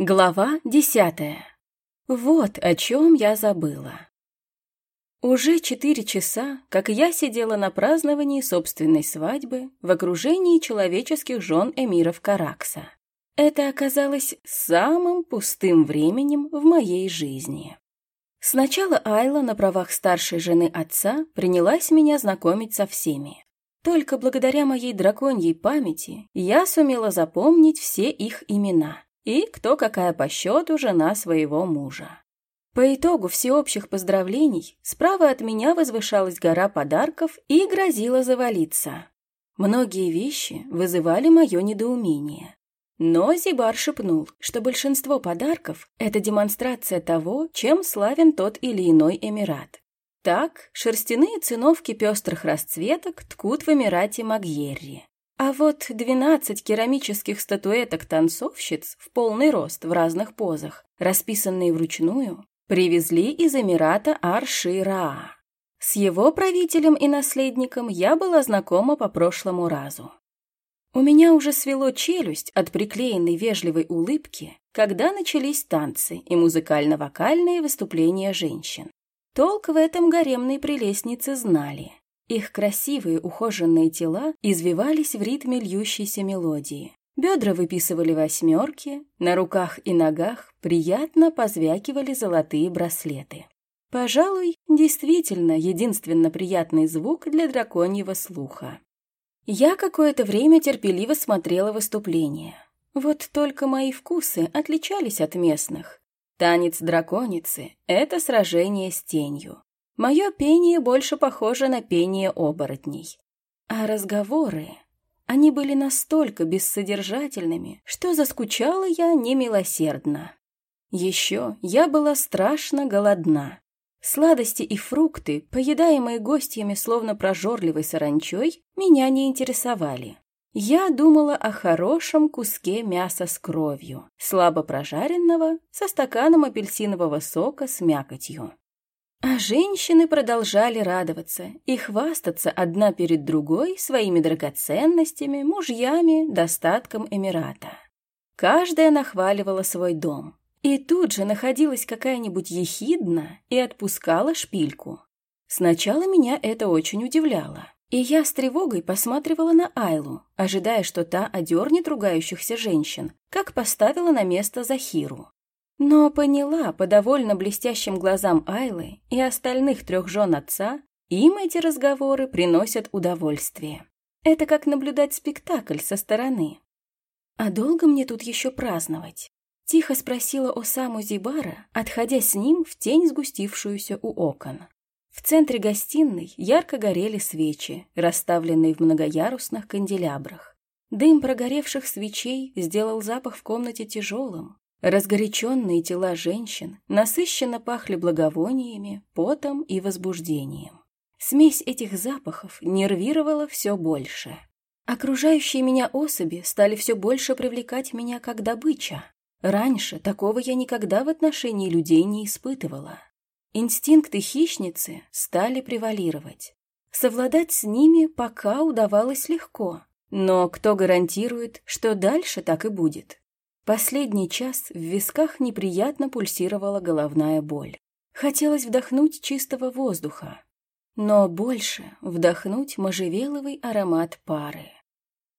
Глава десятая. Вот о чем я забыла. Уже четыре часа, как я сидела на праздновании собственной свадьбы в окружении человеческих жен эмиров Каракса. Это оказалось самым пустым временем в моей жизни. Сначала Айла на правах старшей жены отца принялась меня знакомить со всеми. Только благодаря моей драконьей памяти я сумела запомнить все их имена – и кто какая по счету жена своего мужа. По итогу всеобщих поздравлений справа от меня возвышалась гора подарков и грозила завалиться. Многие вещи вызывали мое недоумение. Но Зибар шепнул, что большинство подарков – это демонстрация того, чем славен тот или иной Эмират. Так, шерстяные циновки пестрых расцветок ткут в Эмирате Магьерри. А вот двенадцать керамических статуэток танцовщиц в полный рост в разных позах, расписанные вручную, привезли из Эмирата Аршира. С его правителем и наследником я была знакома по прошлому разу. У меня уже свело челюсть от приклеенной вежливой улыбки, когда начались танцы и музыкально-вокальные выступления женщин. Толк в этом гаремные прелестницы знали. Их красивые ухоженные тела извивались в ритме льющейся мелодии. Бедра выписывали восьмерки, на руках и ногах приятно позвякивали золотые браслеты. Пожалуй, действительно единственно приятный звук для драконьего слуха. Я какое-то время терпеливо смотрела выступление. Вот только мои вкусы отличались от местных. Танец драконицы — это сражение с тенью. Мое пение больше похоже на пение оборотней. А разговоры... Они были настолько бессодержательными, что заскучала я немилосердно. Еще я была страшно голодна. Сладости и фрукты, поедаемые гостями словно прожорливой саранчой, меня не интересовали. Я думала о хорошем куске мяса с кровью, слабо прожаренного, со стаканом апельсинового сока с мякотью. А женщины продолжали радоваться и хвастаться одна перед другой своими драгоценностями, мужьями, достатком Эмирата. Каждая нахваливала свой дом. И тут же находилась какая-нибудь ехидна и отпускала шпильку. Сначала меня это очень удивляло. И я с тревогой посматривала на Айлу, ожидая, что та одернет ругающихся женщин, как поставила на место Захиру. Но поняла по довольно блестящим глазам Айлы и остальных трех жен отца, им эти разговоры приносят удовольствие. Это как наблюдать спектакль со стороны. «А долго мне тут еще праздновать?» Тихо спросила Осаму Зибара, отходя с ним в тень, сгустившуюся у окон. В центре гостиной ярко горели свечи, расставленные в многоярусных канделябрах. Дым прогоревших свечей сделал запах в комнате тяжелым, Разгоряченные тела женщин насыщенно пахли благовониями, потом и возбуждением. Смесь этих запахов нервировала все больше. Окружающие меня особи стали все больше привлекать меня как добыча. Раньше такого я никогда в отношении людей не испытывала. Инстинкты хищницы стали превалировать. Совладать с ними пока удавалось легко, но кто гарантирует, что дальше так и будет? Последний час в висках неприятно пульсировала головная боль. Хотелось вдохнуть чистого воздуха, но больше вдохнуть можжевеловый аромат пары.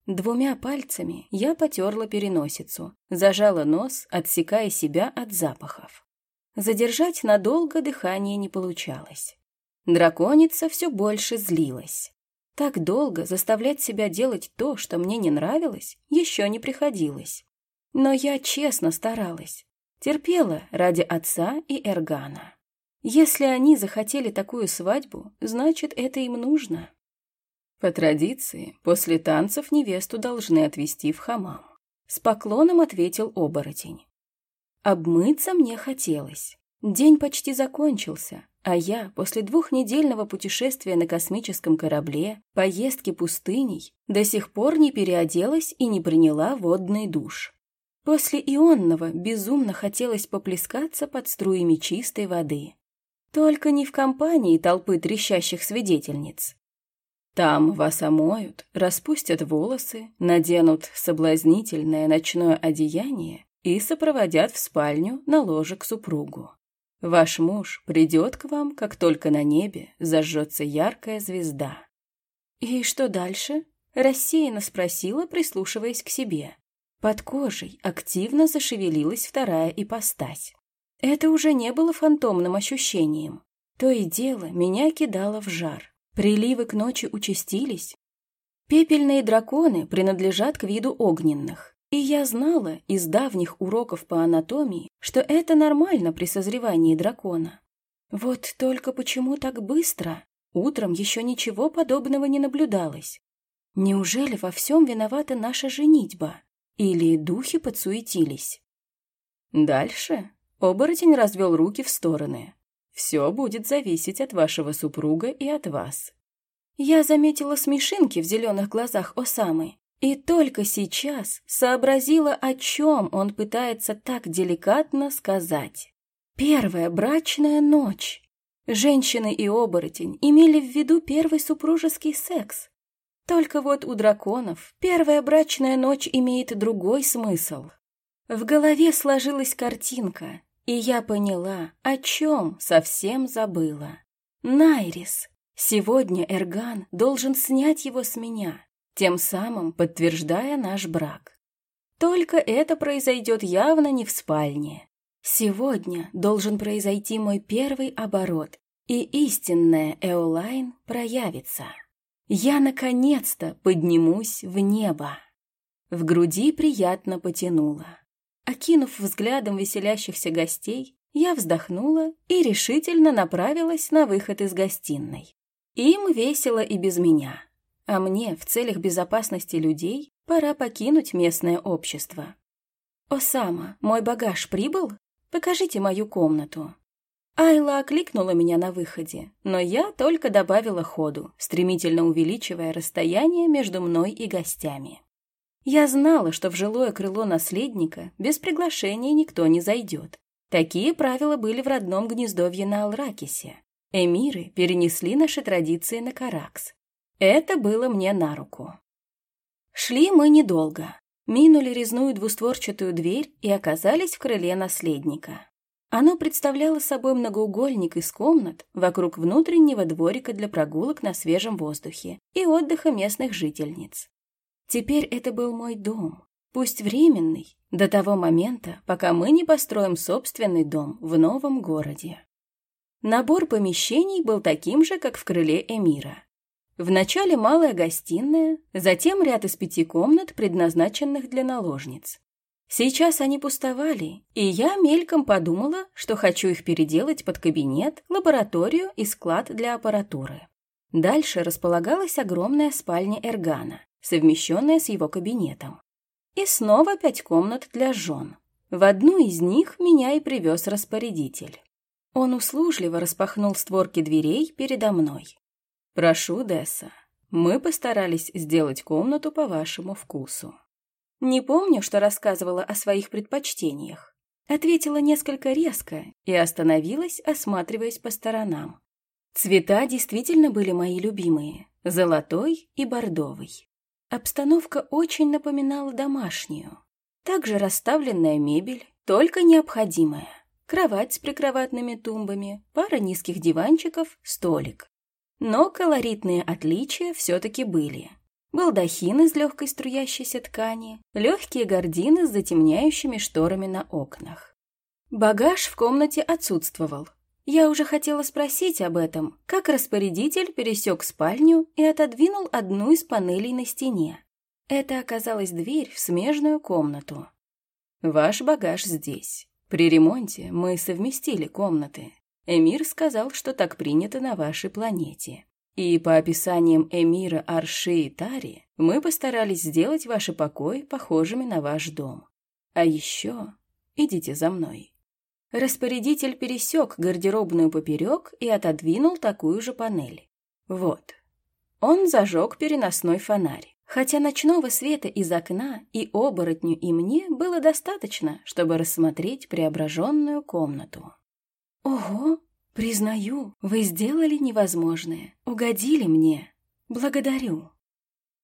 Двумя пальцами я потерла переносицу, зажала нос, отсекая себя от запахов. Задержать надолго дыхание не получалось. Драконица все больше злилась. Так долго заставлять себя делать то, что мне не нравилось, еще не приходилось. Но я честно старалась. Терпела ради отца и Эргана. Если они захотели такую свадьбу, значит, это им нужно. По традиции, после танцев невесту должны отвезти в хамам. С поклоном ответил оборотень. Обмыться мне хотелось. День почти закончился, а я после двухнедельного путешествия на космическом корабле, поездки пустыней, до сих пор не переоделась и не приняла водный душ. После ионного безумно хотелось поплескаться под струями чистой воды. Только не в компании толпы трещащих свидетельниц. Там вас омоют, распустят волосы, наденут соблазнительное ночное одеяние и сопроводят в спальню на ложе к супругу. Ваш муж придет к вам, как только на небе зажжется яркая звезда. «И что дальше?» – рассеянно спросила, прислушиваясь к себе. Под кожей активно зашевелилась вторая ипостась. Это уже не было фантомным ощущением. То и дело меня кидало в жар. Приливы к ночи участились. Пепельные драконы принадлежат к виду огненных. И я знала из давних уроков по анатомии, что это нормально при созревании дракона. Вот только почему так быстро? Утром еще ничего подобного не наблюдалось. Неужели во всем виновата наша женитьба? Или духи подсуетились? Дальше оборотень развел руки в стороны. Все будет зависеть от вашего супруга и от вас. Я заметила смешинки в зеленых глазах Осамы и только сейчас сообразила, о чем он пытается так деликатно сказать. Первая брачная ночь. Женщины и оборотень имели в виду первый супружеский секс. Только вот у драконов первая брачная ночь имеет другой смысл. В голове сложилась картинка, и я поняла, о чем совсем забыла. Найрис. Сегодня Эрган должен снять его с меня тем самым подтверждая наш брак. Только это произойдет явно не в спальне. Сегодня должен произойти мой первый оборот, и истинная Эолайн проявится. Я наконец-то поднимусь в небо. В груди приятно потянуло. Окинув взглядом веселящихся гостей, я вздохнула и решительно направилась на выход из гостиной. Им весело и без меня а мне в целях безопасности людей пора покинуть местное общество. «Осама, мой багаж прибыл? Покажите мою комнату». Айла окликнула меня на выходе, но я только добавила ходу, стремительно увеличивая расстояние между мной и гостями. Я знала, что в жилое крыло наследника без приглашения никто не зайдет. Такие правила были в родном гнездовье на Алракисе. Эмиры перенесли наши традиции на Каракс. Это было мне на руку. Шли мы недолго. Минули резную двустворчатую дверь и оказались в крыле наследника. Оно представляло собой многоугольник из комнат вокруг внутреннего дворика для прогулок на свежем воздухе и отдыха местных жительниц. Теперь это был мой дом, пусть временный, до того момента, пока мы не построим собственный дом в новом городе. Набор помещений был таким же, как в крыле Эмира. Вначале малая гостиная, затем ряд из пяти комнат, предназначенных для наложниц. Сейчас они пустовали, и я мельком подумала, что хочу их переделать под кабинет, лабораторию и склад для аппаратуры. Дальше располагалась огромная спальня Эргана, совмещенная с его кабинетом. И снова пять комнат для жен. В одну из них меня и привез распорядитель. Он услужливо распахнул створки дверей передо мной. «Прошу, Десса, мы постарались сделать комнату по вашему вкусу». «Не помню, что рассказывала о своих предпочтениях». Ответила несколько резко и остановилась, осматриваясь по сторонам. Цвета действительно были мои любимые – золотой и бордовый. Обстановка очень напоминала домашнюю. Также расставленная мебель, только необходимая. Кровать с прикроватными тумбами, пара низких диванчиков, столик. Но колоритные отличия все-таки были. Балдахин из легкой струящейся ткани, легкие гардины с затемняющими шторами на окнах. Багаж в комнате отсутствовал. Я уже хотела спросить об этом, как распорядитель пересек спальню и отодвинул одну из панелей на стене. Это оказалась дверь в смежную комнату. «Ваш багаж здесь. При ремонте мы совместили комнаты. Эмир сказал, что так принято на вашей планете. И по описаниям Эмира Арши и Тари, мы постарались сделать ваши покои похожими на ваш дом. А еще идите за мной». Распорядитель пересек гардеробную поперек и отодвинул такую же панель. Вот. Он зажег переносной фонарь. Хотя ночного света из окна и оборотню, и мне было достаточно, чтобы рассмотреть преображенную комнату. «Ого! Признаю, вы сделали невозможное, угодили мне. Благодарю».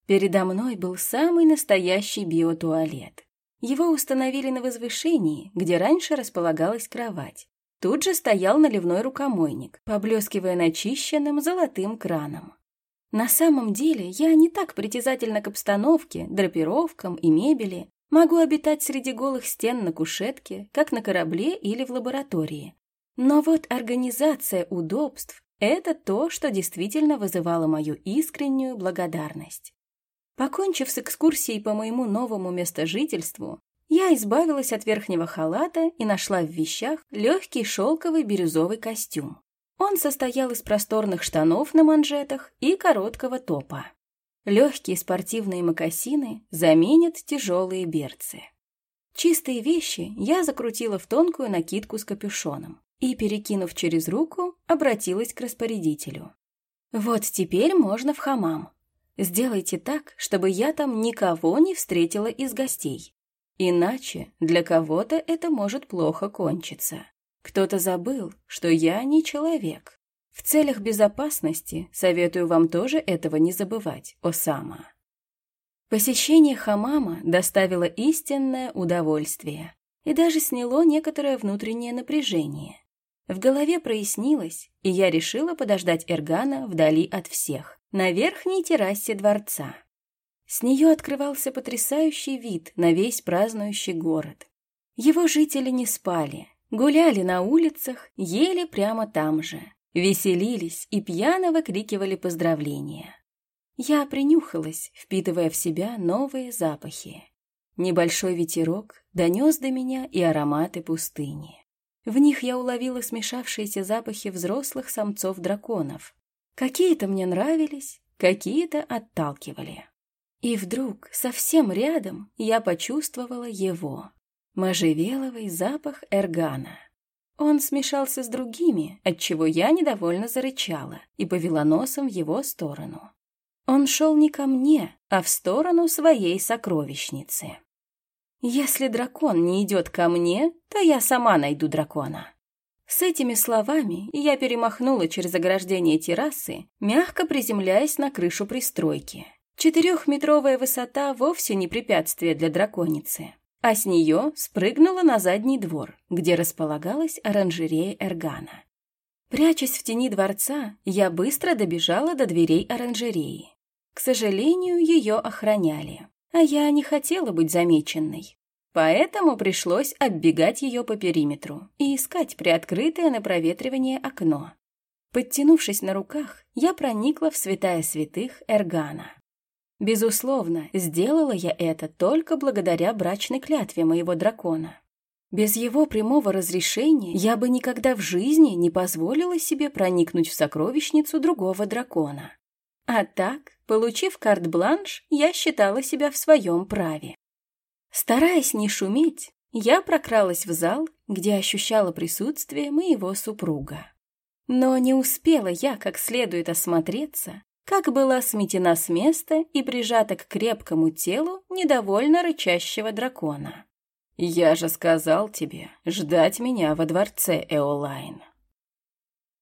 Передо мной был самый настоящий биотуалет. Его установили на возвышении, где раньше располагалась кровать. Тут же стоял наливной рукомойник, поблескивая начищенным золотым краном. На самом деле я не так притязательна к обстановке, драпировкам и мебели, могу обитать среди голых стен на кушетке, как на корабле или в лаборатории. Но вот организация удобств – это то, что действительно вызывало мою искреннюю благодарность. Покончив с экскурсией по моему новому местожительству, я избавилась от верхнего халата и нашла в вещах легкий шелковый бирюзовый костюм. Он состоял из просторных штанов на манжетах и короткого топа. Легкие спортивные мокасины заменят тяжелые берцы. Чистые вещи я закрутила в тонкую накидку с капюшоном и, перекинув через руку, обратилась к распорядителю. «Вот теперь можно в хамам. Сделайте так, чтобы я там никого не встретила из гостей. Иначе для кого-то это может плохо кончиться. Кто-то забыл, что я не человек. В целях безопасности советую вам тоже этого не забывать, Осама. Посещение хамама доставило истинное удовольствие и даже сняло некоторое внутреннее напряжение. В голове прояснилось, и я решила подождать Эргана вдали от всех, на верхней террасе дворца. С нее открывался потрясающий вид на весь празднующий город. Его жители не спали, Гуляли на улицах, ели прямо там же, веселились и пьяно выкрикивали поздравления. Я принюхалась, впитывая в себя новые запахи. Небольшой ветерок донес до меня и ароматы пустыни. В них я уловила смешавшиеся запахи взрослых самцов-драконов. Какие-то мне нравились, какие-то отталкивали. И вдруг, совсем рядом, я почувствовала его, можжевеловый запах эргана. Он смешался с другими, отчего я недовольно зарычала и повела носом в его сторону. Он шел не ко мне, а в сторону своей сокровищницы. «Если дракон не идет ко мне, то я сама найду дракона». С этими словами я перемахнула через ограждение террасы, мягко приземляясь на крышу пристройки. Четырехметровая высота вовсе не препятствие для драконицы а с нее спрыгнула на задний двор, где располагалась оранжерея Эргана. Прячась в тени дворца, я быстро добежала до дверей оранжереи. К сожалению, ее охраняли, а я не хотела быть замеченной. Поэтому пришлось оббегать ее по периметру и искать приоткрытое на проветривание окно. Подтянувшись на руках, я проникла в святая святых Эргана. Безусловно, сделала я это только благодаря брачной клятве моего дракона. Без его прямого разрешения я бы никогда в жизни не позволила себе проникнуть в сокровищницу другого дракона. А так, получив карт-бланш, я считала себя в своем праве. Стараясь не шуметь, я прокралась в зал, где ощущала присутствие моего супруга. Но не успела я как следует осмотреться, как была сметена с места и прижата к крепкому телу недовольно рычащего дракона. «Я же сказал тебе ждать меня во дворце, Эолайн»,